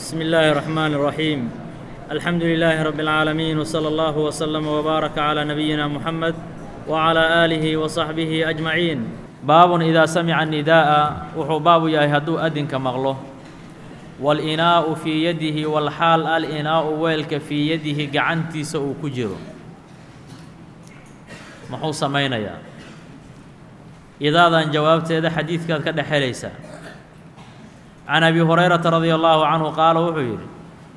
بسم الله الرحمن الرحيم الحمد لله رب العالمين وصلى الله وسلم وبارك على نبينا محمد وعلى آله وصحبه أجمعين باب إذا سمع النداء وحو باب ياهي هدو أدنك مغلو والإناء في يده والحال الإناء ويلك في يده قعنتي سو كجرو محو سمينيا إذا ذا جوابت هذا can abi hurayrata radia allaahu canhu qaala wuxuu yidhi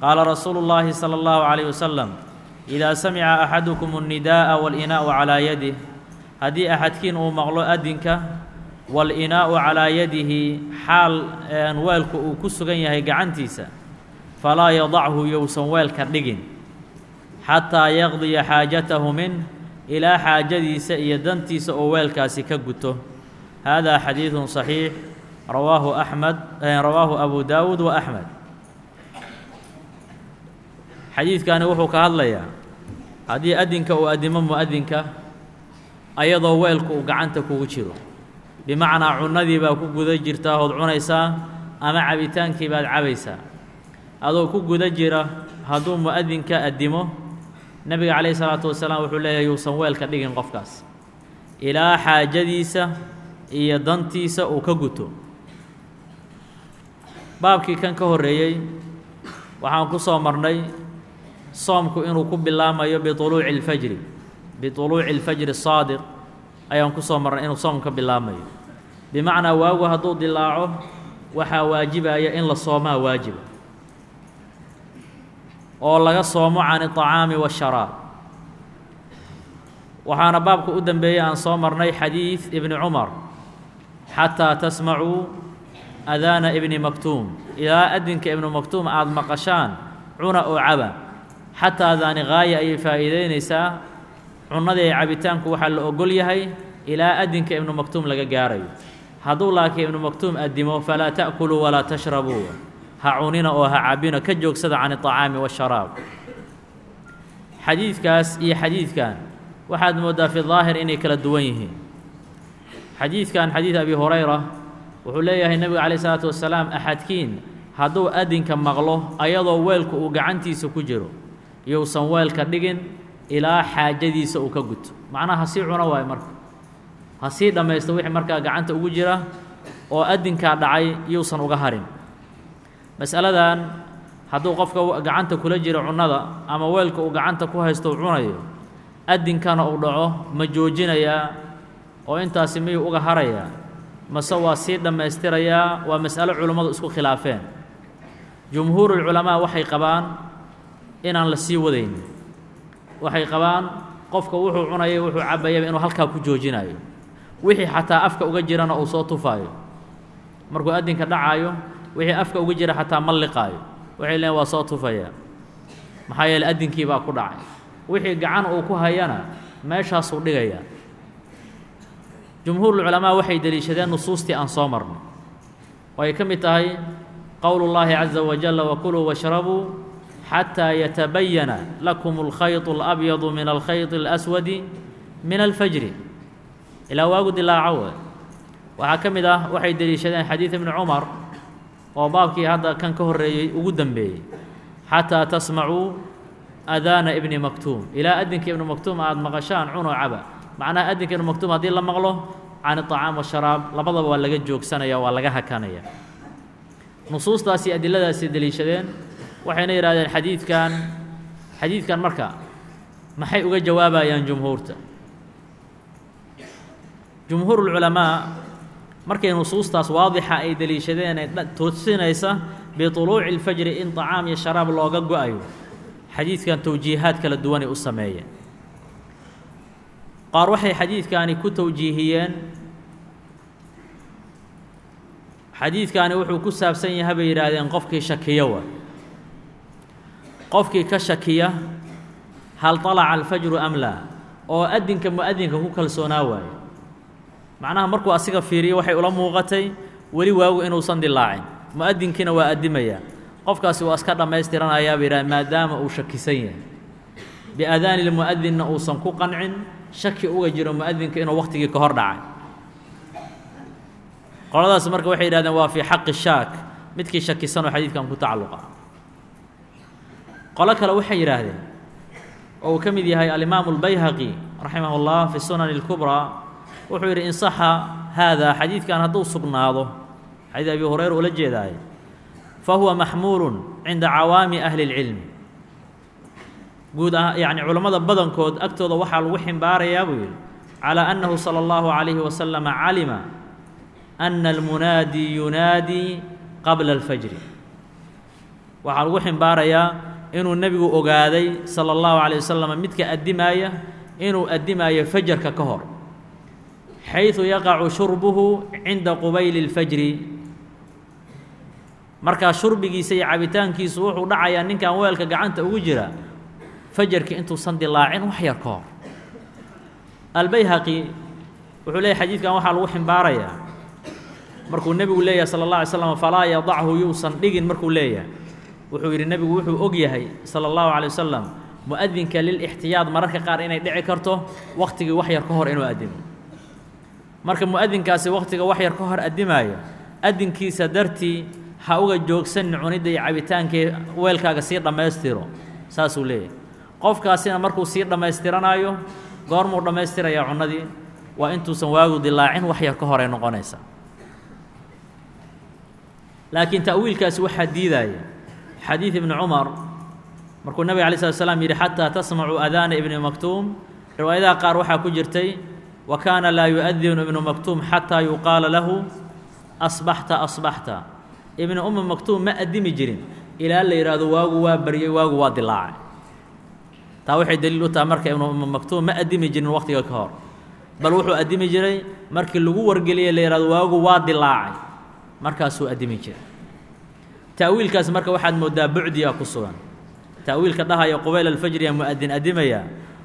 qaala rasuulu llaahi sala allahu calayh wasalam idaa samica axadukum alnidaa'a waalinaa'u calaa yadih haddii axadkiin uu maqlo adinka waalinaa'u calaa yadihi xaal weelku uu ku sugan yahay gacantiisa falaa yadachu yousan weelka dhigin xataa yaqdiya xaajatahu min ilaa xaajadiisa iyo dantiisa oo weelkaasi ka guto haadaa xadiidun saxiix rawaahu axmed eh, rawaahu abu daawuud wa axmed xadiidkani wuxuu ka hadlayaa haddii adinka uu adimo mu'adinka ayadoo weelku uu gacanta kugu jiro. Bimacnaa cunnadii baa ku guda jirtaa hood cunaysaa ama cabitaankii baad cabaysaa adoo ku guda jira hadduu mu'adinka adimo nebiga calayhi salaatu wasalaam wuxuu leeyahay yuusan weelka dhigin qofkaas. Ilaa xaajadiisa iyo dantiisa uu ka guto baabkii kan ka horreeyey waxaan ku soo marnay soomku inuu ku bilaamayo biuluuci اlfajri biطuluuci اlfajri الsaadiq ayaan ku soo marnay inuu soom ka bilaamayo bimacnaa waagu hadduu dilaaco waxaa waajibaya in la soomaa waajiba oo laga soomo can الطacaami والsharaab waxaana baabka u dembeeyey aan soo marnay xadiid ibni cumar xataa tasmacuu adaana ibni maktuum ilaa adinka ibnu maktuum aada maqashaan cuna oo caba xataa daani gaaya ayay faa'iideynaysaa cunnadii cabitaanku waxaa la ogol yahay ilaa adinka ibnu maktuum laga gaarayo hadduu laakiin ibnu maktuum addimo falaa ta'kuluu walaa tashrabuu ha cunina oo ha cabina ka joogsada can iطacaami waasharaab xadiidkaas iyo xadiidkan waxaad mooddaa fi daahir inay kala duwan yihiin xadiidkan xadiid abi hurayra wuxuu leeyahay nebigu calayh isalaatu wasalaam axadkiin hadduu adinka maqlo ayadoo weelku uu gacantiisa ku jiro yousan weelka dhigin ilaa xaajadiisa uu ka guto. Macnaha ha sii cuno waayo marka. Ha sii dhammaysto wixii markaa gacanta ugu jira oo adinkaa dhacay yuusan uga harin. Mas'aladan hadduu qofka gacanta kula jiro cunnada ama weelka uu gacanta ku haysto cunayo adinkana uu dhaco ma joojinayaa oo intaasi miyuu uga harayaa mase waa sii dhammaystirayaa waa mas'alo culummadu isku khilaafeen. Jumhuurulculamaa waxay qabaan inaan la sii wadaynin waxay qabaan qofka wuxuu cunaya wuxuu cabayaba inuu halkaa ku joojinayo wixii xataa afka uga jirana uu soo tufaayo. Markuu adinka dhacaayo wixii afka uga jira xataa ma liqaayo waxay leeyiin waa soo tufayaa maxaa yeele adinkii baa ku dhacay. Wixii gacan uu ku hayana meeshaasuu dhigayaa jumhuurulculamaa waxay deliishadeen nusuustii aan soo marnay oo ay ka mid tahay qowlu llaahi caza wajalla wakuluu washrabuu xataa yatabayana lakum alkhayط اlabyadu min alkhayط اlaswadi min alfajri ilaa waagu dilaaco we waxaa ka mid ah waxay deliishadeen xadiid ibni cumar oo baabkii hadda kan ka horreeyey ugu dembeeyey xataa tasmacuu adaana ibni maktuum ilaa adinka ibnu maktuum aada maqashaan cunoo caba macnaha adinka ibnu maktuum haddii la maqlo can iطacaam washaraab labadaba waa laga joogsanaya waa laga hakanaya nusuustaasi adiladaasi deliishadeen waxayna yidhahdeen xadiidkan xadiidkan marka maxay uga jawaabayaan jumhuurta jumhuurulculamaa markay nusuustaas waadixa ay deliishadeen ee toosinaysa biطuluuci اlfajri in طacaam iyo sharaab looga go-ayo xadiidkan towjiihaad kala duwanay u sameeyeen qaar waxay xadiidkaani ku towjiihiyeen xadiidkaani wuxuu ku saabsan yahay bay yidhaahdeen qofkii shakiyo wa qofkii ka shakiya hal طalaca alfajru am laa? oo adinka mu'adinka ku kalsoonaa waayo macnaha markuu asiga fiiriyo waxay ula muuqatay weli waagu inuusan dilaacin mu'adinkiina waa addimaya qofkaasi waa iska dhammaystiranayaa bay yidhahdeen maadaama uu shakisan yahay biadaani lmu'adinna uusan ku qancin shaki uga jiro mu-adinka inuu wakhtigii ka hor dhacay qoladaas marka waxay yidhahdeen waa fii xaqi shaak midkii shakisanoo xadiidkan ku tacalluqa qolo kale waxay yidhaahdeen oo uu ka mid yahay alimaamu اlbayhaqi raximah اllah fi sunan اlkubraa wuxuu yidhi in saxa haada xadiidkan hadduu sugnaado xadiid abi hurayra ula jeedaaye fahuwa maxmuulu cinda cawaami ahli اlcilm guud a yacni culammada badankood agtooda waxaa lagu ximbaarayaa buu yidhi calaa annahu sala allahu calayhi wasalama calima ana almunaadi yunaadii qabla alfajri. Waxaa lagu ximbaarayaa inuu nebigu ogaaday sala allahu calayh wasalam midka addimaaya inuu addimayo fajarka ka hor. Xaysu yaqacu shurbuhu cinda qubayli اlfajri markaa shurbigiisa iyo cabitaankiisu wuxuu dhacayaa ninkan weelka gacanta ugu jira fajarka intuusan dilaacin wax yar ka hor. Albayhaqi wuxuu leeyahy xadiidkan waxaa lagu ximbaarayaa markuu nebigu leeyahay sala اllah alay slam falaa yadachu yuusan dhigin markuu leeyahay wuxuu yidhi nebigu wuxuu og yahay sala اllahu alay wasalam mu'adinka lilixtiyaad mararka qaar inay dhici karto wakhtigii wax yar ka hor inuu addimo marka mu'adinkaasi wakhtiga wax yar ka hor addimaayo adinkiisa dartii ha uga joogsanin cunidda iyo cabitaankii weelkaaga sii dhammaystiro saasuu leeyahay qofkaasina markuu sii dhammaystiranaayo goormuu dhammaystirayaa cunnadii? Waa intuusan waagu dilaacin wax yar ka horay noqonaysa. Laakiin ta'wiilkaasi waxaa diidaaya xadiid ibni cumar markuu nebiga alay slat slam yidhi xataa tasmacuu adaana ibni maktuum. Riwaayadaha qaar waxaa ku jirtay wa kaana laa yu'adinu ibnu maktuum xataa yuqaala lahu asbaxta asbaxta. Ibnu ummi maktuum ma addimi jirin. Ilaa la yidhaahdo waagu waa baryey waagu waa dilaacay taa waxay daliil u tahay marka ibnu maktuum ma addimi jirin wakhtiga ka hor. Bal wuxuu addimi jiray markii lagu wargeliyey la yidhahdo waagu waa dilaacay. Markaasuu addimi jiray. Ta'wiilkaas marka waxaad mooddaa bucdiga ku sugan. Ta'wiilka dhahaya qubayl alfajriya mu'adin addimaya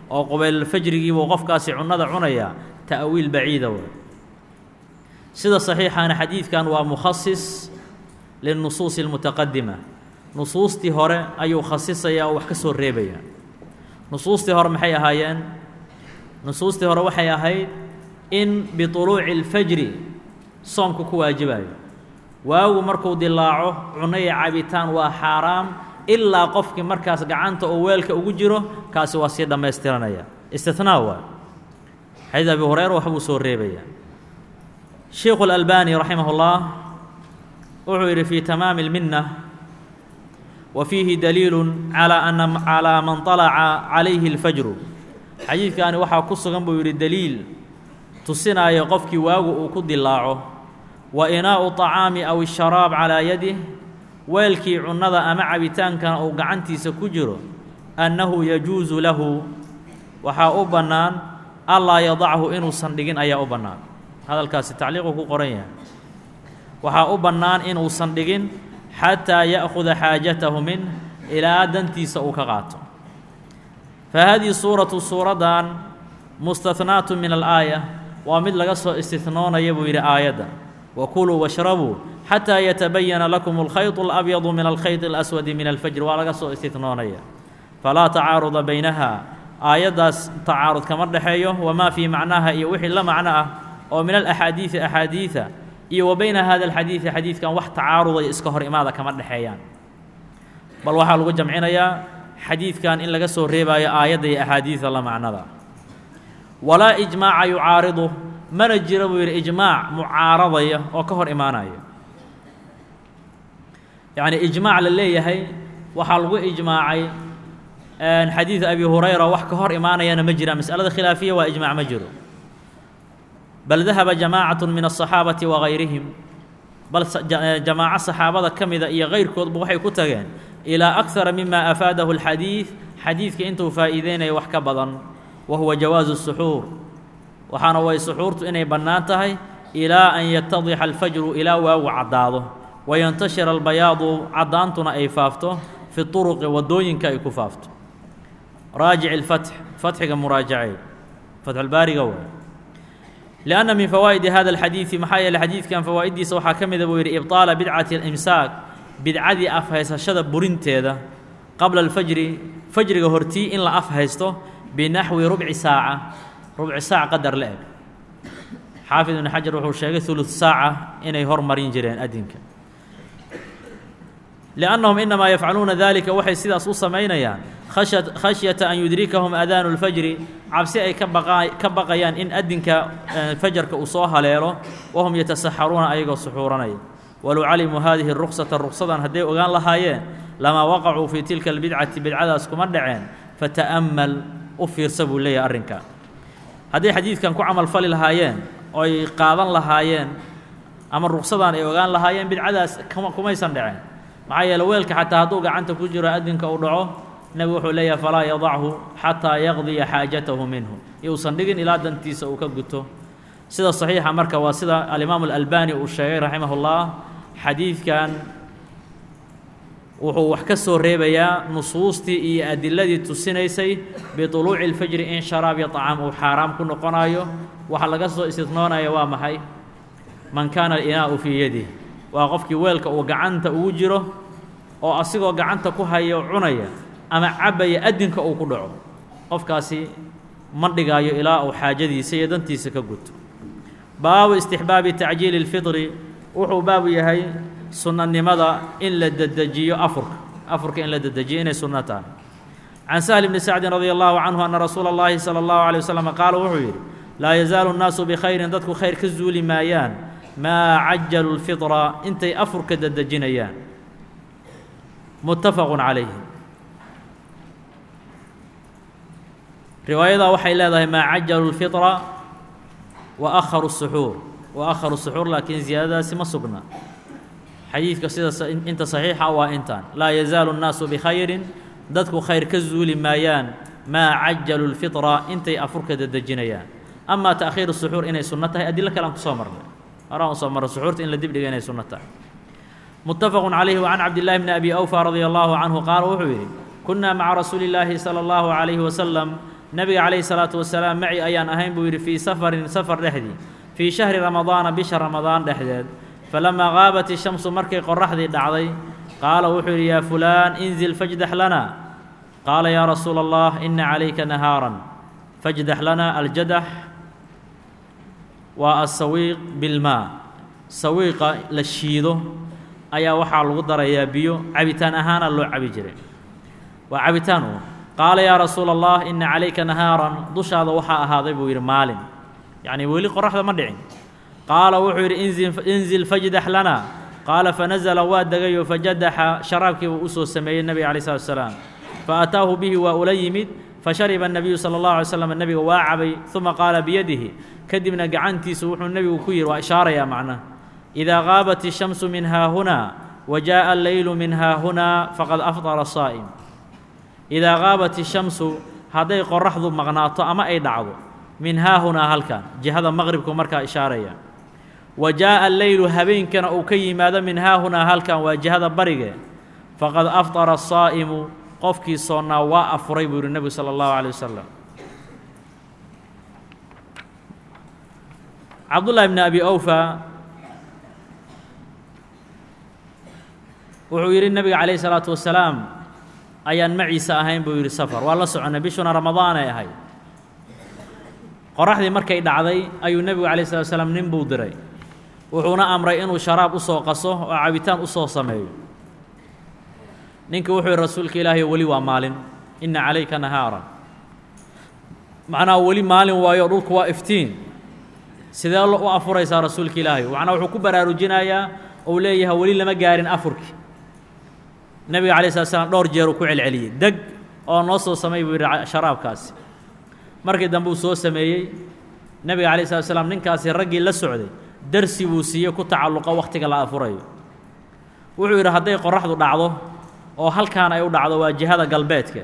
oo qubayl alfajrigiibuu qofkaasi cunnada cunaya. Ta'wiil baciida wey. Sida saxiixaana xadiidkan waa mukhasis linusuusi اlmutaqadima nusuustii hore ayuu khasisaya oo wax ka soo reebaya nusuustii hore maxay ahaayeen nusuustii hore waxay ahayd in biطuluuci اlfajri soomku ku waajibayo waagu markuu dilaaco cunno iyo cabitaan waa xaaraam ilaa qofkii markaas gacanta oo weelka ugu jiro kaasi waa sii dhammaystiranaya istinaa waa xadiid abi hureyra waxbuu soo reebaya sheikhu اlalbani raximah اllah wuxuu yidhi fii tamaami اlminna wa fiihi daliilu calىa ana calىa man طalaca calayhi اlfajru xadiidkaani waxaa ku sugan buu yidhi daliil tusinaayo qofkii waagu uu ku dilaaco wa inaa'u طacaami aw isharaab calaa yadih weelkii cunnada ama cabitaankana uu gacantiisa ku jiro annahu yajuusu lahu waxaa u bannaan allaa yadachu inuusan dhigin ayaa u bannaan hadalkaasi tacliiqu ku qoran yahay waxaa u bannaan inuusan dhigin xataa ya'khuda xaajatahu minh ilaa dantiisa uu ka qaato fa haadihi suuratu suuraddan mustahnaatu min alaaya waa mid laga soo istihnoonaya buu yidhi aayadda wa kuluu washrabuu xataa yatabayana lakum alkhaytu alabyadu min alkhayti alaswadi min alfajr waa laga soo istihnoonaya falaa tacaaruda baynaha aayaddaas tacaarud kama dhexeeyo wamaa fii macnaaha iyo wixii la macno ah oo min alaxaadiidi axaadiida iyo wa bayna hada alxadiidi xadiidkan wax tacaarudaya iska hor imaada kama dhexeeyaan. Bal waxaa lagu jamcinayaa xadiidkan in laga soo reebaayo aayadda iyo axaadiida la macnada. Walaa ijmaaca yucaaridu mana jira buu yidhi ijmaac mucaaradaya oo ka hor imaanaya. Yacni ijmaac la leeyahay waxaa lagu ijmaacay xadiid abi hurayra wax ka hor imaanayana ma jiraan mas'alada khilaafiya waa ijmaac ma jiro bal dahaba jamaacatu min aلصaxaabati wagayrihim bal jamaaco saxaabada ka mida iyo kayrkoodba waxay ku tageen ilaa akara mima afaadahu اlxadiid xadiidka intuu faa'iideynaya wax ka badan wa huwa jawaazu الsuxuur waxaana way suxuurtu inay bannaan tahay ilaa an yatadixa alfajru ilaa waagu caddaado wayantashira albayaadu caddaantuna ay faafto fi turuqi waddooyinka ay ku faafto raajic ilfatx fatxiga muraajacey fatxulbaariga waay lianna min fawaa'idi hada alxadiidi maxaa yeeley xadiidkan fawaa'iddiisa waxaa ka mida buu yidhi ibطaala bidcati alimsaak bidcadii afhaysashada burinteeda qabla alfajri fajriga hortii in la afhaysto binaxwi rubci saaca rubci saac qadar la eg xaafid ibnu xajar wuxuu sheegay ulud saaca inay hormarin jireen adinka liannahum inamaa yafcaluuna dalika waxay sidaas u samaynayaan khashyata an yudrikahum adaanu اlfajri cabsi ay ka baqayaan in adinka fajarka uu soo haleelo wahum yatasaxaruuna ayagoo suxuuranaya walow calimuu hadihi ruksata ruksadan hadday ogaan lahaayeen lamaa waqacuu fii tilka albidcati bidcadaas kuma dhaceen fata'amal u fiirsa buu leeyahay arrinka hadday xadiidkan ku camal fali lahaayeen oo ay qaadan lahaayeen ama ruksadan ay ogaan lahaayeen bidcadaas kumaysan dhaceen maxaa yeele weelka xataa hadduu gacanta ku jiro adinka uu dhaco nebigu wuxuu leeyahay falaa yadachu xataa yaqdiya xaajatahu minhu yousan dhigin ilaa dantiisa uu ka guto sida saxiixa marka waa sida alimaamu alalbani uu sheegay raximah ullah xadiidkan wuxuu wax ka soo reebayaa nusuustii iyo adiladii tusinaysay biطuluuci اlfajri in sharaab iyo طacaam uu xaaraam ku noqonayo waxa laga soo istisnoonaya waa maxay man kaana alinaa'u fii yadih waa qofkii weelka uu gacanta ugu jiro oo asigoo gacanta ku hayo cunaya ama cabaya adinka uu ku dhaco qofkaasi ma dhigaayo ilaa uu xaajadiisa iyo dantiisa ka guto baabu istixbaabi tacjiili اlfidri wuxuu baabu yahay sunnanimada in la dedejiyo afurka afurka in la dedejiyo inay sunno tahay can sahl bni sacdin radi allahu canhu ana rasuula اllahi salى اllahu alيه waslm qaala wuxuu yidhi laa yazaalu الnaasu bikhayrin dadku khayr ka zuuli maayaan maa cajalu اlfidra intay afurka dedejinayaan muttafaqu calayhi riwaayadaa waxay leedahay maa cajalu lfira wa akharu suxuur wa akharu suxuur laakiin ziyaadadaasi ma sugna. Xadiidka sida inta saxiixa waa intan laa yazaalu الnaasu bikhayrin dadku khayr ka zuuli maayaan maa cajalu lfira intay afurka dedejinayaan. Amaa taakhiiru suxuur inay sunno tahay adilo kale aan ku soo marnay. Horaan u soo marra suxuurta in la dibdhiga inay sunno tahay muttafaqu calayhi wacan cabdillahi bni abi awfa radia allahu canhu qaala wuxuu yidhi kunnaa maca rasuuli illaahi salى اllahu calayhi wasalam nebiga calayhi salaatu wasalaam maci ayaan ahayn buu yidhi fii safarin safar dhexdii fii shahri ramadaana bisha ramadaan dhexdeed falamaa qaabat ishamsu markay qoraxdii dhacday qaala wuxuu yidhi yaa fulaan inzil fajdax lana qaala yaa rasuula allah ina calayka nahaaran fajdax lana aljadax waa asawiiq bilmaa sawiiqa la shiido ayaa waxaa lagu darayaa biyo cabitaan ahaana loo cabi jiray waa cabitaan u qaala yaa rasuula allah ina calayka nahaaran dushaada waxaa ahaaday buu yidhi maalin yacnii weli qoraxda ma dhicin qaala wuxuu yidhi inzil inzil fajdax lana qaala fanazala waa degayo fajadaxa sharaabkiibuu usoo sameeyey nebiga calayi slatu wasalaam fa ataahu bihi waa ula yimid fashariba الnabiyu salى اllahu alay slam nebiga waa cabay uma qaala biyadihi kadibna gacantiisu wuxuu nebigu ku yidhi waa ishaarayaa macnaha idaa qaabat الshamsu min haahunaa wa jaaءa alleylu min haahunaa faqad afطara saa'im idaa qaabat الshamsu hadday qoraxdu maqnaato ama ay dhacdo min haahunaa halkan jihada maqribku markaa ishaaraya wa jaaءa alleylu habeenkana uu ka yimaado min haahunaa halkan waa jihada barige faqad afطara الsaa'imu qofkii soonnaa waa afuray buu yihi nebigu salى اllahu عalيه wasalam cabdullahi bni abi awfa wuxuu yidhi nebiga calayh isalaatu wasalaam ayaan maciisa ahayn buu yidhi safar. Waa la soconnay bishuna ramadaanay ahay qoraxdii markay dhacday ayuu nebigu calayh isalaat wasalaam nin buu diray. Wuxuuna amray inuu sharaab u soo qaso oo cabitaan u soo sameeyo. Ninkii wuxuu yihi rasuulka ilaahayo weli waa maalin. Inna calayka nahaaran. Macnaha weli maalin waayo dhulku waa iftiin. Sidee u afuraysaa rasuulka ilaahay? Macnaa wuxuu ku baraarujinayaa ou leeyahay weli lama gaarin afurkii nebiga calayi slat slam dhowr jeer uu ku celceliyey deg oo noo soo samey buu yidhi sharaabkaasi. Markii dambe uu soo sameeyey nebiga calayi slat slam ninkaasi raggii la socday darsi buu siiyey ku tacalluqa wakhtiga la afurayo. Wuxuu yidhi hadday qoraxdu dhacdo oo halkaan ay u dhacdo waa jihada galbeedka.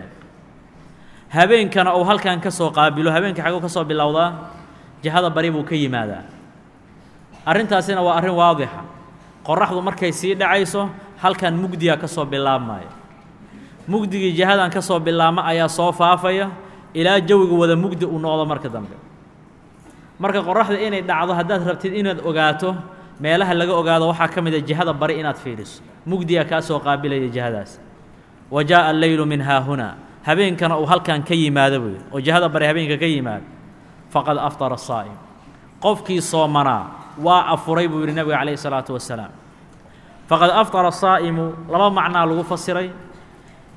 Habeenkana uu halkan ka soo qaabilo habeenka xaguu ka soo bilowdaa jihada bari buu ka yimaadaa. Arrintaasina waa arrin waadixa. Qoraxdu markay sii dhacayso halkan mugdiga ka soo bilaabmaya. Mugdigii jihadan ka soo bilaabma ayaa soo faafaya ilaa jawiga wada mugdi uu noqdo marka dambe. Marka qoraxda inay dhacdo haddaad rabtid inaad ogaato meelaha laga ogaado waxaa ka mid a jihada bari inaad fiidhiso mugdiga kaa soo qaabilaya jihadaas. Wa jaaءa alleylu min haahunaa habeenkana uu halkan ka yimaado yidhi. Oo jihada bari habeenka ka yimaado. Faqad aftara saa'im. Qofkii soomanaa waa afuray buu yidhi nebiga calayhi salaatu wasalaam faqad aftara saa'imu laba macnaa lagu fasiray.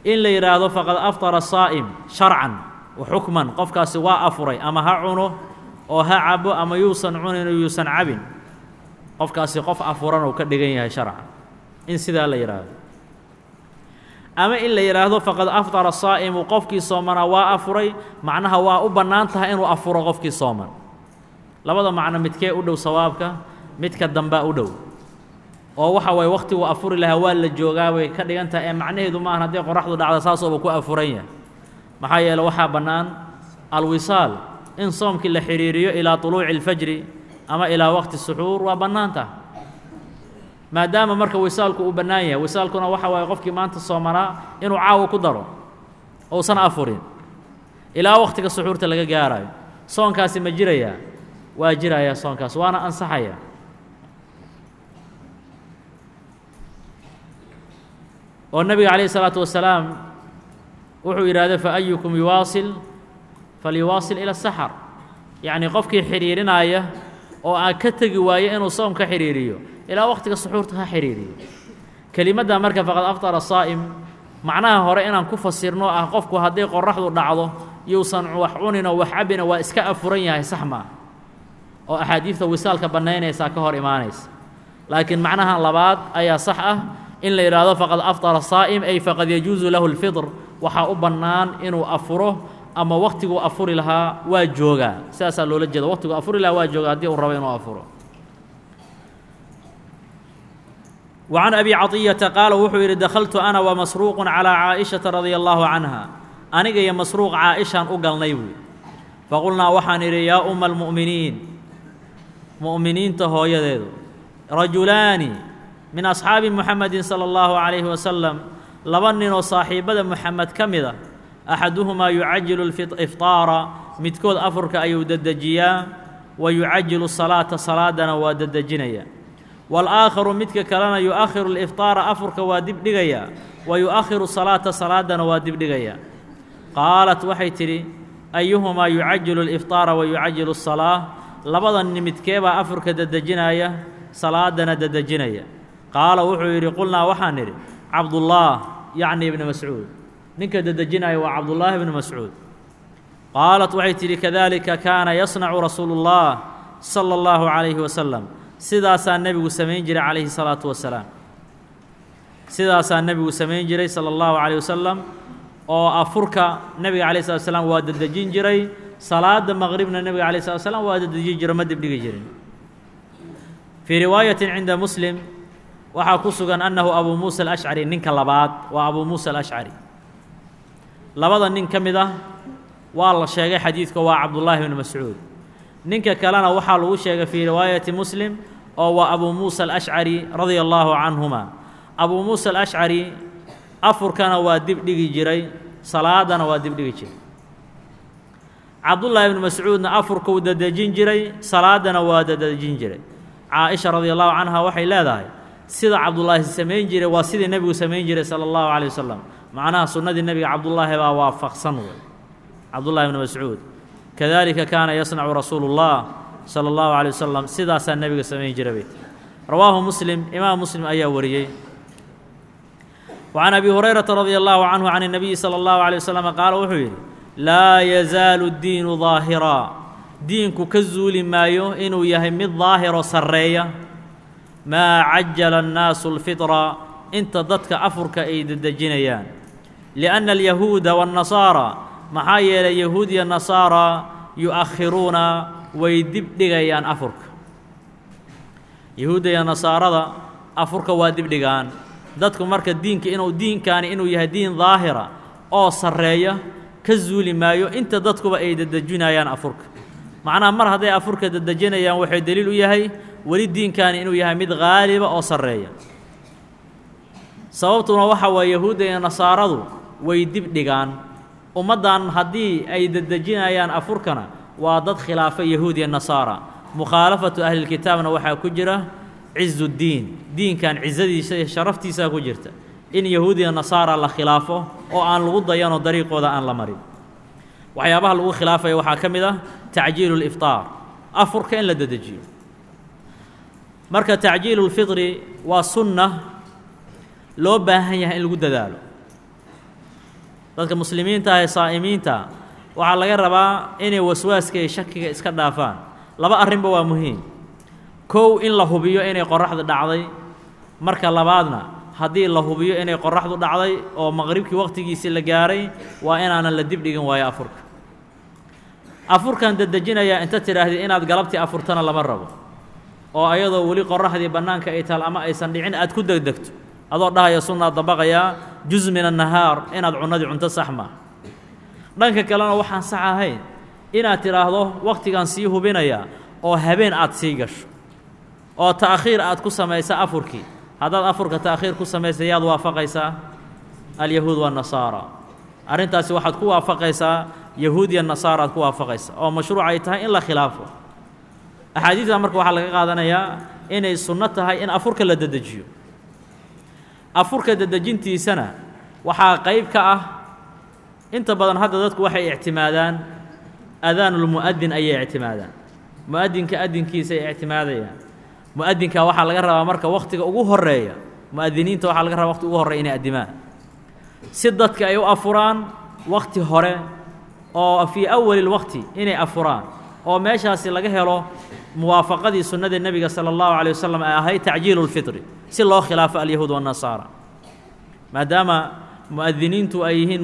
In la yidhaahdo faqad aftara saa'im sharcan wa xukman qofkaasi waa afuray ama ha cuno oo ha cabo ama yuusan cunin oo yuusan cabin qofkaasi qof afuran uu ka dhigan yahay sharcan. In sidaa la yidhaahdo ama in la yidhaahdo faqad aftara saa'imu qofkii soomanaa waa afuray macnaha waa u bannaan tahay inuu afuro qofkii sooman. Labada macno midkee u dhow sawaabka midka dambaa u dhow oo waxa waye wakhtiguu afuri lahaa waa la joogaa way ka dhigan tahay ee macnaheedu maahan hadday qoraxdu dhacda saasooba ku afuran yahay. Maxaa yeele waxaa bannaan alwisaal in soomkii la xidhiiriyo ilaa طuluuci اlfajri ama ilaa waqti suxuur waa bannaan taha maadaama marka wisaalku uu bannaan yahay wisaalkuna waxa waaye qofkii maanta soomanaa inuu caawa ku daro ousan afurin ilaa wakhtiga suxuurta laga gaarayo soonkaasi ma jirayaa waa jirayaa soonkaas waana ansaxaya oo nabiga calayh isalaatu wasalaam wuxuu yidhaahda faayukum yuwaasil falyuwaasil ila asaxar yacnii qofkii xidhiirinaaya oo aan ka tegi waayo inuu soom ka xidhiiriyo ilaa wakhtiga suxuurta ha xidhiiriyo kelimadda marka faqad aftara saa'im macnaha hore inaan ku fasirno ah qofku hadday qoraxdu dhacdo yousan wax cunino wax cabina waa iska afuran yahay sax maa oo axaadiidta wisaalka bannaynaysaa ka hor imaanaysa. Laakiin macnaha labaad ayaa sax ah in la yidhaahdo faqad aftara saa'im ay faqad yajuusu lahu اlfitr waxaa u bannaan inuu afuro ama wakhtiguu afuri lahaa waa joogaa sidaasaa loola jeeda waktiguu afuri lahaa waa joogaa haddii uu rabo inuu afuro wa can abi caطiyata qaala wuxuu yidhi dakhaltu ana wa masruuqu calىa caaئishata radia allahu canha aniga iyo masruuq caaishaan u galnay buui faqulnaa waxaan idhi yaa umma almu'miniin mu'miniinta hooyadeedu rajulaani min asxaabi muxamedin sala allahu calayhi wasalam laba ninoo saaxiibbada muxamed ka mida axaduhumaa yucajilu iftaara midkood afurka ayuu dedejiyaa wa yucajilu salaata salaadana waa dedejinaya waalaakharu midka kalena yu-ahiru aliftaara afurka waa dibdhigayaa wa yu-ahiru salaata salaadana waa dibdhigayaa qaalat waxay tidhi ayuhumaa yucajilu aliftaara wa yucajilu asalaa labada nimidkeebaa afurka dedejinaya salaadana dedejinaya qaala wuxuu yidhi qulnaa waxaan nidhi cabdullaah yacni ibni mascuud. Ninka dedejinaya waa cabdullaahi ibni mascuud. Qaalat waxay tidhi kadaalika kaana yasnacu rasuulu اllaah sala اllahu calayhi wasalam sidaasaa nebigu samayn jiray calayhi salaatu wasalaam. Sidaasaa nebigu samayn jiray sala allahu calayh wasalam oo afurka nebiga calayh salatu wasalaam waa dedejin jiray. Salaada maqribna nebiga calayh salatu wasalaam waa dedejin jiro ma dibdhigi jirin. Fii riwaayatin cinda muslim waxaa ku sugan annahu abu muusa alashcari ninka labaad waa abu muusa alashcari labada nin ka mid ah waa la sheegay xadiidka waa cabdullaahi bni mascuud ninka kalena waxaa lagu sheegay fii riwaayati muslim oo waa abu muusa alashcari radia allaahu canhuma abuu muusa alashcari afurkana waa dib dhigi jiray salaadana waa dib dhigi jiray. Cabdullaahi bni mascuudna afurkuu dedejin jiray salaadana waa dedejin jiray. Caaisha radia allahu canha waxay leedahay sida cabdullaahi samayn jiray waa sidii nebigu samayn jiray sala allahu calay wasalam macnaha sunnadii nebiga cabdullaahi baa waafaqsan wey cabdullahi bni mascuud kadalika kaana yasnacu rasuulu اllah salى اllahu alay wasalam sidaasaa nebiga samayn jira bay rawaahu muslim imaam muslim ayaa wariyey وعن أبي هريرة رضي الله عنه عن النبي صلى الله عليه وسلم قال wuxuu yidhi laa يزaaل الdiinu ظاahiraa diinku ka zuuli maayo inuu yahay mid daahiro sarreeya maa cajala annaasu alfitra inta dadka afurka ay dedejinayaan. Liana alyahuuda waannasaara maxaa yeelay yahuud iyo nasaara yu'akhiruuna way dib dhigayaan afurka. Yahuudda iyo nasaarada afurka waa dibdhigaan dadku marka diinka inuu diinkaani inuu yahay diin daahira oo sarreeya ka zuuli maayo inta dadkuba ay dedejinayaan afurka. Macnaha mar hadday afurka dedejinayaan waxay daliil u yahay weli diinkaani inuu yahay mid qaaliba oo sarreeya. Sababtuna waxa waye yahuudda iyo nasaaradu way dib dhigaan. Ummaddan haddii ay dedejinayaan afurkana waa dad khilaafa yahuud iyo nasaara. Mukhaalafatu ahlilkitaabna waxaa ku jira cizu ddiin diinkan cizadiisa iyo sharaftiisaa ku jirta. In yahuud iyo nasaara la khilaafo oo aan lagu dayanoo dariiqooda aan la marin. Waxyaabaha lagu khilaafaya waxaa ka mid ah tacjiilu lifطaar afurka in la dedejiyo marka tacjiilu lfitri waa sunna loo baahan yahay in lagu dadaalo. Dadka muslimiinta ah ee saa'imiinta waxaa laga rabaa inay waswaaska iyo shakiga iska dhaafaan. Laba arrinba waa muhiim. Kow in la hubiyo inay qoraxdu dhacday. Marka labaadna haddii la hubiyo inay qoraxdu dhacday oo maqribkii wakhtigiisii la gaaray waa inaanan la dib dhigin waayo afurka. Afurkan dedejinayaa inta tidhaahdid inaad galabtii afurtana lama rabo oo ayadoo weli qoraxdii bannaanka ay taal ama aysan dhicin aad ku degdegto. Adoo dhahaya sunnaad dabaqayaa juz min annahaar inaad cunnadii cunto sax maa dhanka kalena waxaan sax ahayn inaad tidhaahdo wakhtigan sii hubinaya oo habeen aad sii gasho oo ta'khiir aad ku samaysa afurkii. Haddaad afurka ta'khiir ku samaysa yaad waafaqaysaa? Alyahuud waannasaara arrintaasi waxaad ku waafaqaysaa yahuud iyo nasaara aad ku waafaqaysa oo mashruuc ay tahay in la khilaafo axaadiidta marka waxaa laga qaadanayaa inay sunno tahay in afurka la dedejiyo afurka dedejintiisana waxaa qayb ka ah inta badan hadda dadku waxay ictimaadaan adaanulmu'adin ayay ictimaadaan. Mu'adinka adinkiisa ay ictimaadayaan. Mu'adinka waxaa laga rabaa marka wakhtiga ugu horreeya mu'adiniinta waxaa laga rabaa waqti ugu horreya inay addimaan. Si dadka ay u afuraan wakhti hore oo fii awali lwaqti inay afuraan oo meeshaasi laga helo muwaafaqadii sunnada nebiga sala allahu calay wasalam ay ahayd tacjiilu lfitri si loo khilaafo alyahuud waannasaara maadaama mu'adiniintu ay yihiin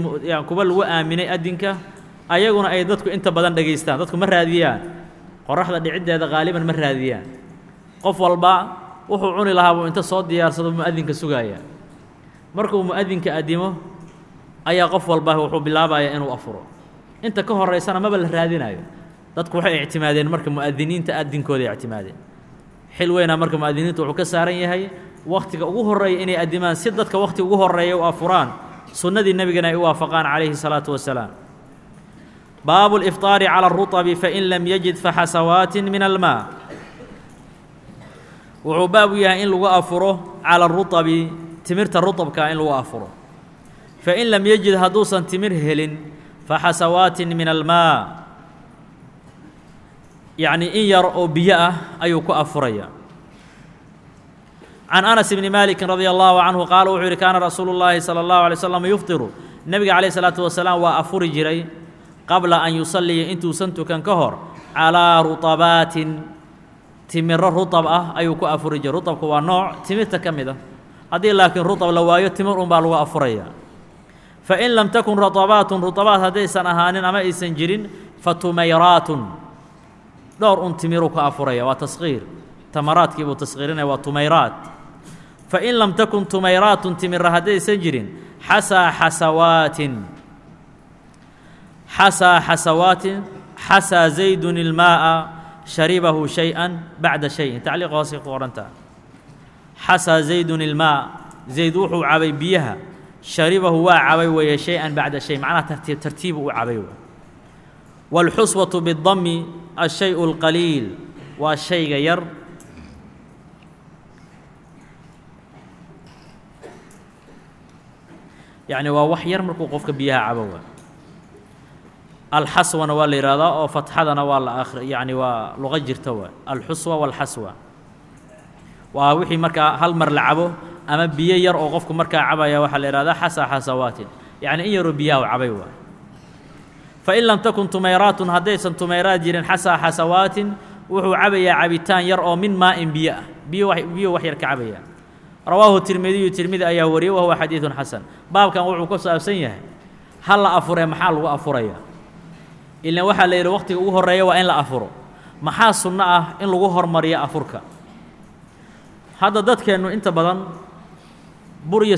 kuwa lagu aaminay adinka ayaguna ay dadku inta badan dhegaystaan dadku ma raadiyaan. Qoraxda dhiciddeeda qaaliban ma raadiyaan. Qof walba wuxuu cuni lahaa buu inta soo diyaarsado mu'adinka sugaaya. Markuu mu'adinka addimo ayaa qof walba wuxuu bilaabayaa inuu afuro. Inta ka horaysana maba la raadinayo dadku waxay ictimaadeen marka muadiniinta adinkooday ictimaadeen. Xil weynaa marka muadiniinta wuxuu ka saaran yahay waktiga ugu horreeya inay adimaan si dadka wakti ugu horreeya u afuraan sunnadii nebigana ay u waafaqaan calayhi salaatu wasalaam. Baabu lifطaari cala arutabi fain lam yajid faxasawaatin min almaa wuxuu baabu yahay in lagu afuro cala arutabi timirta rutabka in lagu afuro. Fain lam yajid hadduusan timir helin faxasawaatin min almaa yacnii in yar oo biyo ah ayuu ku afuraya can anas bni maalikin radia allahu canhu qaala wuxuu yidhi kaana rasuulu llaahi sala allahu alay slam yuftiru. Nebiga calayh salaatu wasalaam waa afuri jiray qabla an yusalliya intuusan tukan ka hor calaa rutabaatin. Timiro rutab ah ayuu ku afuri jiray. Rutabku waa nooc timirta ka mid ah. Haddii laakiin rutab la waayo timir unbaa lagu afuraya fain lam takun rutabaatun rutabaat haddaysan ahaanin ama aysan jirin fa tumayraatun dhowr un timiruu ku afuraya waa taskhiir tamaraadkii buu taskhiirinaya waa tumayraat fain lam takun tumayraatun timira haddaysan jirin xasaa xasawaatin xasaa xasawaatin xasaa zaydun ilmaa'a sharibahu shay-an bacda shayin tacliiq hoosay ku qorantaa xasaa zaydun ilmaa zayd wuxuu cabay biyaha sharibahu waa cabay weeye shay-an bacda shay macnaha tartiib tartiibu u cabay wey wاlxuswaةu bالdami الshay اlqaliil waa shayga yar yacni waa wax yar markuu qofka biyaha cabo wa alxaswana waa la yihahdaa oo fatxadana waa la akri yani waa luqo jirta wa alxuswa wاlxaswa waa wixii markaa hal mar la cabo ama biyo yar oo qofku markaa cabaya waxaa la yihahdaa xasa xasawaatin yacni in yaroo biyaha u cabay wa fain lam takun tumayraatun haddaysan tumayraat jirin xasaa xasawaatin wuxuu cabayaa cabitaan yar oo min maa'in biyo ah biyo wax yar ka cabaya rawaahu tirmidiyu tirmidi ayaa wariyey wahuwa xadiidun xasan baabkan wuxuu ku saabsan yahay ha la afuree maxaa lagu afuraya ilan waxaa la yidhi waqtiga ugu horreeya waa in la afuro maxaa sunno ah in lagu hormariyo afurka hadda dadkeennu inta badan bur iyo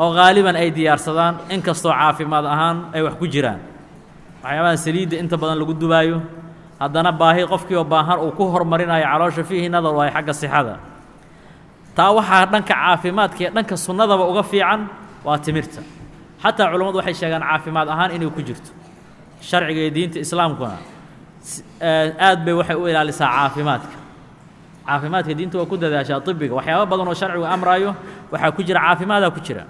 oo qaaliban ay diyaarsadaan in kastoo caafimaad ahaan ay wax ku jiraan. Waxyaabaha saliidda inta badan lagu dubaayo haddana baahi qofkiioo baahan uu ku hormarinayo caloosha fiihi nadar waayo xagga sixada. Taa waxaa dhanka caafimaadka iyo dhanka sunnadaba uga fiican waa timirta. Xataa culammadu waxay sheegaan caafimaad ahaan inay ku jirto. Sharciga iyo diinta islaamkuna aad bay waxay u ilaalisaa caafimaadka. Caafimaadka diinta waa ku dadaashaa ibiga waxyaaba badan oo sharcigu amraayo waxaa ku jira caafimaadaa ku jira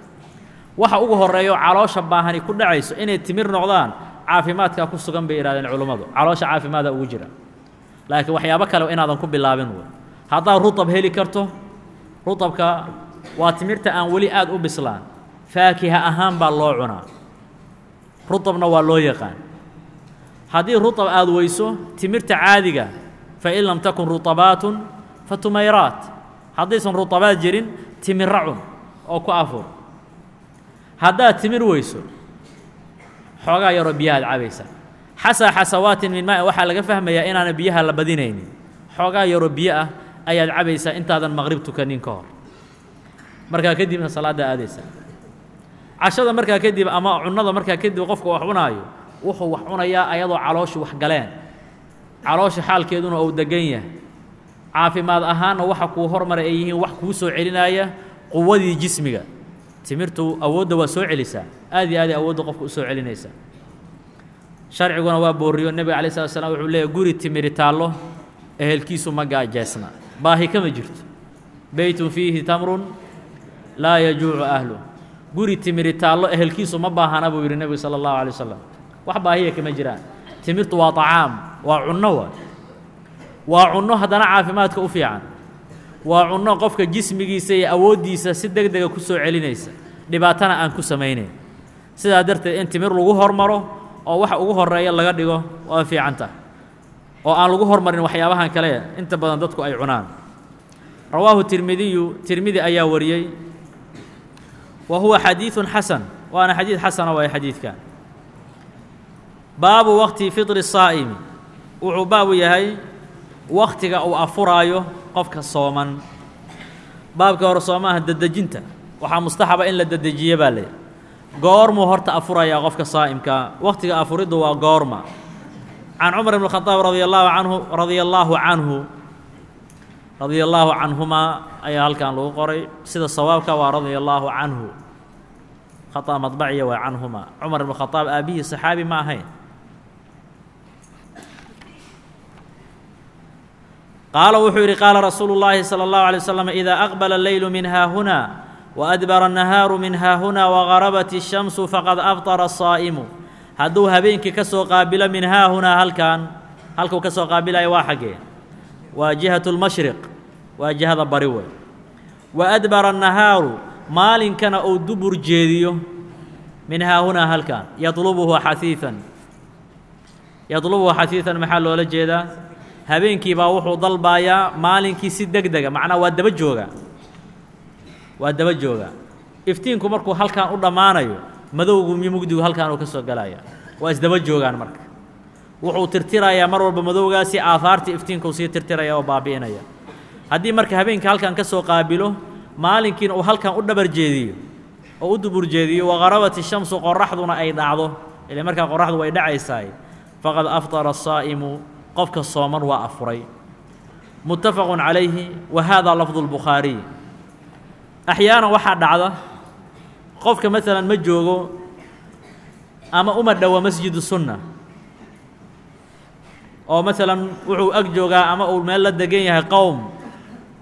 waxa ugu horeeyo caloosha baahani ku dhacayso inay timir noqdaan caafimaadkaa ku sugan bay ihahdeen culummadu caloosha caafimaada ugu jira. Laakiin waxyaabo kale inaadan ku bilaabin wey haddaad rutab heli karto rutabka waa timirta aan weli aada u bislaan. Faakiha ahaan baa loo cunaa. Rutabna waa loo yaqaan. Haddii rutab aada weyso timirta caadiga fain lam takun rutabaatun fa tumayraat. Haddaysan rutabaad jirin timira cun oo ku afur haddaad timir weyso xoogaa yaroo biyahaad cabaysa xasaa xasawaatin min maa waxaa laga fahmayaa inaana biyaha la badinaynin. Xoogaa yaroo biyo ah ayaad cabaysaa intaadan maqrib tukanin ka hor. Markaa kadibna salaaddaa aadaysa cashada markaa kadib ama cunnada markaa kadib qofka wax cunaayo wuxuu wax cunayaa ayadoo calooshu wax galeen. Caloosha xaalkeeduna uu degan yahay. Caafimaad ahaanna waxa kuu hormara ay yihiin wax kuu soo celinaya quwadii jismiga timirtu awoodda waa soo celisaa aad iyo aaday awoodda qofka u soo celinaysaa sharciguna waa booriyo. Nebiga alay slat slam wuxuu leeyahy guri timiri taallo ehelkiisu ma gaajeesna baahi kama jirto. Beytun fiihi tamrun laa yajuucu ahlu. Guri timiri taallo ehelkiisu ma baahana buu yidhi nebigu sala allahu alay wasalam wax baahiya kama jiraan. Timirtu waa طacaam waa cunno wa waa cunno haddana caafimaadka u fiican waa cunno qofka jismigiisa iyo awooddiisa si deg dega ku soo celinaysa. Dhibaatana aan ku samaynayn sidaa darteed in timir lagu hormaro oo waxa ugu horreeya laga dhigo waa fiican tahay oo aan lagu hormarin waxyaabahan kale inta badan dadku ay cunaan. Rawaahu tirmidiyu tirmidi ayaa wariyey wa huwa xadiiثu xasan. Waana xadiid xasana waay xadiidkan baabu waqti fitri saa'imi. Wuxuu baabu yahay waktiga uu afuraayo qofka sooman. Baabka hore soomaaha dedejinta. Waxaa mustaxaba in la dedejiye baa leeyahy goormuu horta afurayaa qofka saa'imka. Waktiga afuriddu waa goorma. Can cumar ibn khadaab radia allahu canhu radia allaahu canhu radia allaahu canhumaa ayaa halkan lagu qoray. Sida sawaabka waa radia allaahu canhu. Khata madbaciya waa canhumaa cumar ibn khadaab aabihii saxaabi ma ahayn qaala wuxuu yidhi qaala rasuulu llaahi sala allahu alay wslam idaa aqbala alleylu min haahunaa wa adbara annahaaru min haahunaa wagarabat ishamsu faqad aftara asaa'imu hadduu habeenkii ka soo qaabilo min haahunaa halkan halkuu ka soo qaabilayo waa xaggee waa jihatu lmashriq waa jihada bari wey wa adbara annahaaru maalinkana uu dubur jeediyo min haahunaa halkan yadlubuhu xaiian yadlubuhu xahiian maxaa loola jeedaa habeenkii baa wuxuu dalbayaa maalinkii si deg dega macnaa waa daba jooga. Waa daba jooga. Iftiinku markuu halkan u dhammaanayo madowgu iyo mugdigu halkan uu ka soo galaya. Waa isdaba joogaan marka. Wuxuu tirtirayaa mar walba madowgaasi aahaartii iftiinkuu sii tirtiraya oo baabi'inaya. Haddii marka habeenkii halkan ka soo qaabilo maalinkiina uu halkan u dhabar jeediyo oo u dubur jeediyo waqarabat ishamsu qoraxduna ay dhacdo ile markaa qoraxdu way dhacaysaay faqad aftara asaa'imu qofka sooman waa afuray. Muttafaqu calayhi wa hada lafdu اlbukhaariy axyaanan waxaa dhacda qofka maalan ma joogo ama uma dhowa masjidu sunna. Oo maalan wuxuu ag joogaa ama uu meel la degan yahay qowm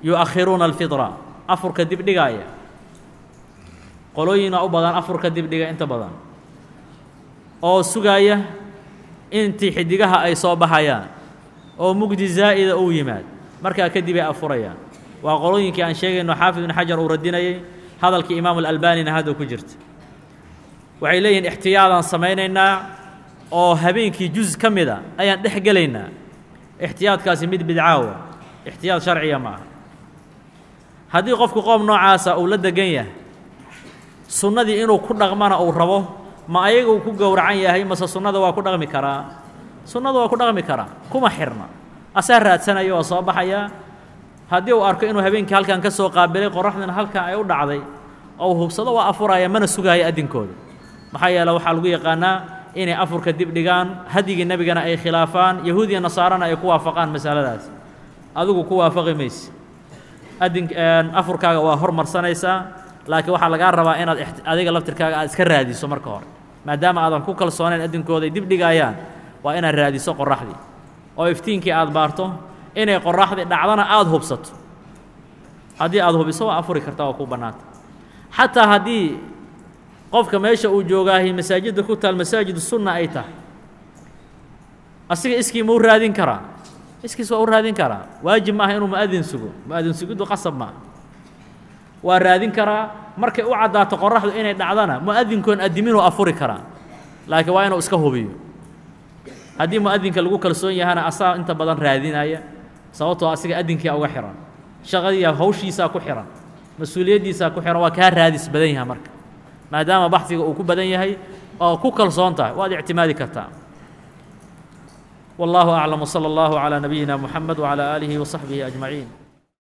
yu-akhiruuna alfitra afurka dib dhigaaya qolooyina u badan afurka dib dhiga inta badan. Oo sugaaya intii xidigaha ay soo baxayaan oo mugdi zaa'ida uu yimaad. Markaa kadib ay afurayaan. Waa qolooyinkii aan sheegayno xaafid ibn xajar uu radinayey hadalkii imaamu alalbanina hadda ku jirta. Waxay leeyihiin ixtiyaadaan samaynaynaa oo habeenkii juz ka mida ayaan dhex gelaynaa. Ixtiyaadkaasi mid bidcaawa ixtiyaad sharciya ma aha. Haddii qofku qoom noocaasa uu la degan yahay sunnadii inuu ku dhaqmana uu rabo ma ayaga uu ku gowracan yahay mase sunnada waa ku dhaqmi karaa sunnada waa ku dhaqmi karaa kuma xirna. Asaa raadsanaya oo soo baxaya haddii uu arko inuu habeenkii halkan ka soo qaabilay qoraxdina halkan ay u dhacday oo hubsado waa afuraya mana sugaayo addinkooda maxaa yeele waxaa lagu yaqaanaa inay afurka dib dhigaan hadyigii nebigana ay khilaafaan yahuudiya nasaarana ay ku waafaqaan masaladaas. Adigu ku waafaqi mayse. Adin afurkaaga waa hormarsanaysaa laakiin waxaa lagaa rabaa inaad adiga laftirkaaga aad iska raadiso marka hore. Maadaama aadan ku kalsoonayn addinkooda ay dib dhigaayaan waa inaad raadiso qoraxdii. Oo iftiinkii aad baarto inay qoraxdii dhacdana aada hubsato. Haddii aada hubiso waa afuri kartaa waa ku bannaanta xataa haddii qofka meesha uu joogaahi masaajidda ku taal masaajidu sunna ay tahay. Asiga iskii mau raadin karaa? Iskiis waa u raadin karaa? Waajib maaha inuu mu'adin sugo. Mu'adin sugiddu qasab maaha. Waa raadin karaa? Markay u caddaato qoraxdu inay dhacdana mu'adinkoon addiminuu afuri karaa. Laakiin waa inuu iska hubiyo haddii mu'adinka lagu kalsoon yahana asaa inta badan raadinaya sababtoo asiga adinkiia uga xihan shaqadiiya hawshiisaa ku xihan mas-uuliyaddiisaa ku xihan waa kaa raadis badan yahay marka maadaama baxdiga uu ku badan yahay oo ku kalsoon tahay waad ictimaadi kartaa والله أعلم وصلى الله على نبينا محمد وعلى آله وصحبه أجمعين